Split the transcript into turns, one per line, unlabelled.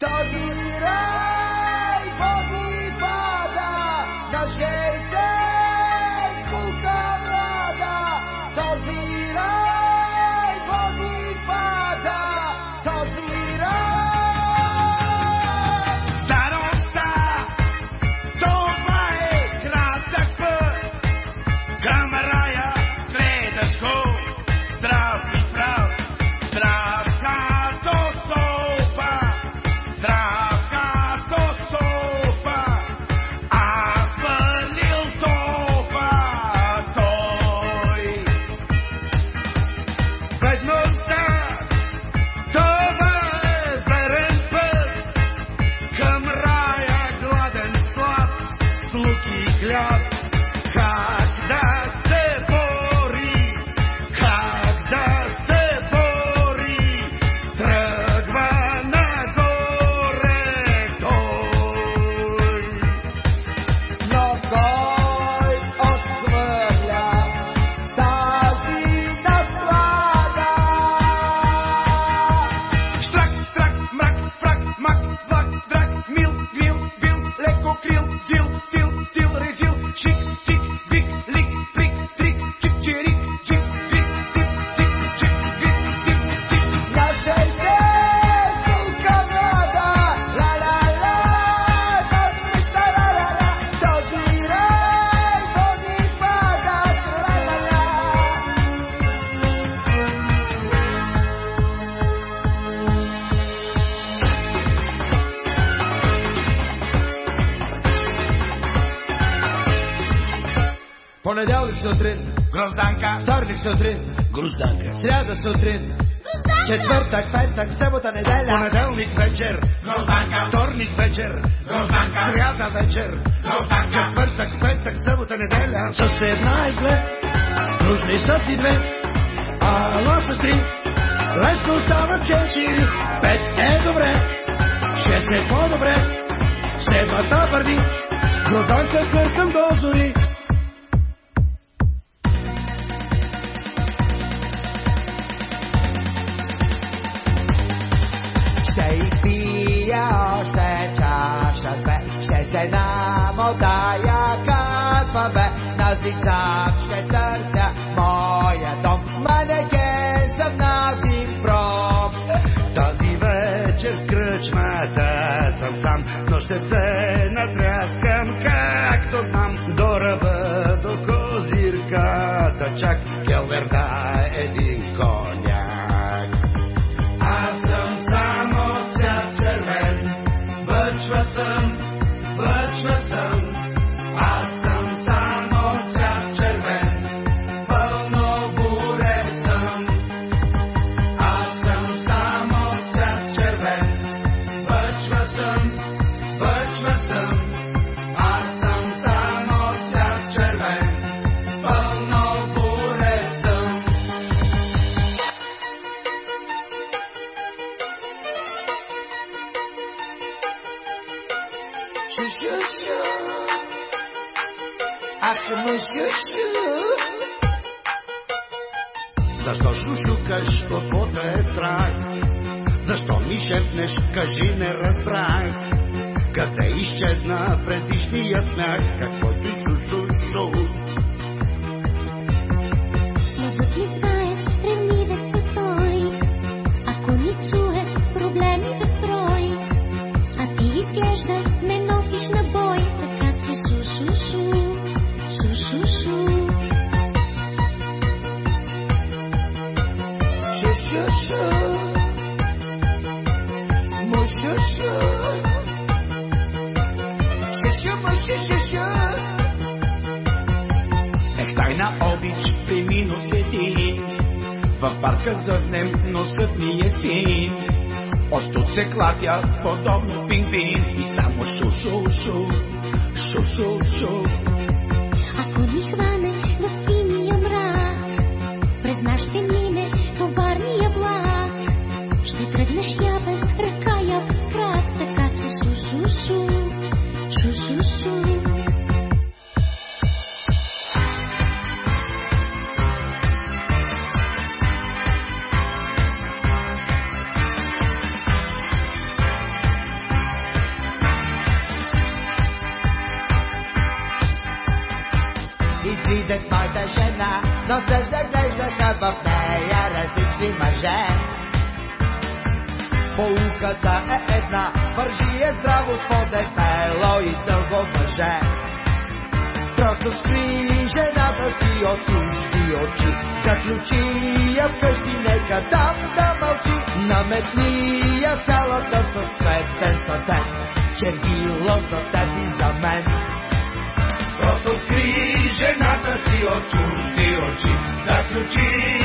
Doggy. Понеделник сутрин.
Грозданка.
Вторник сутрин.
Грозданка.
Сряда сутрин. Грозданка. Четвъртък, петък, събота, неделя.
Понеделник вечер. Грозданка. Вторник вечер. Грозданка. Сряда вечер. Грозданка. Четвъртък, петък, събота, неделя.
С една и две. Нужни са ти две. Ало с три. Лесно става четири. Пет е добре. Шест е по-добре. Следвата върви. Грозданка, къркам
долу. che ho verdade
Шушу-шу. Акъму шушу.
Защо шушукаш, какво да е страх? Защо ми шепнеш, кажи не разбрах? Къде изчезна предишния смях, каквото шушу-шу? барка зърнем, носът ми е син. От тук се клатя, подобно пингвин, и само шу-шу-шу, шу-шу-шу.
Млада жена, но се заглеждаха в нея различни мъже. Полуката е една, вържи е здраво по дебело и дълго мъже. Просто скри жената си от чужди очи, заключи я вкъщи, нека там да мълчи, наметни я цялата със светен сатен, че било за теб и за мен.
Заключи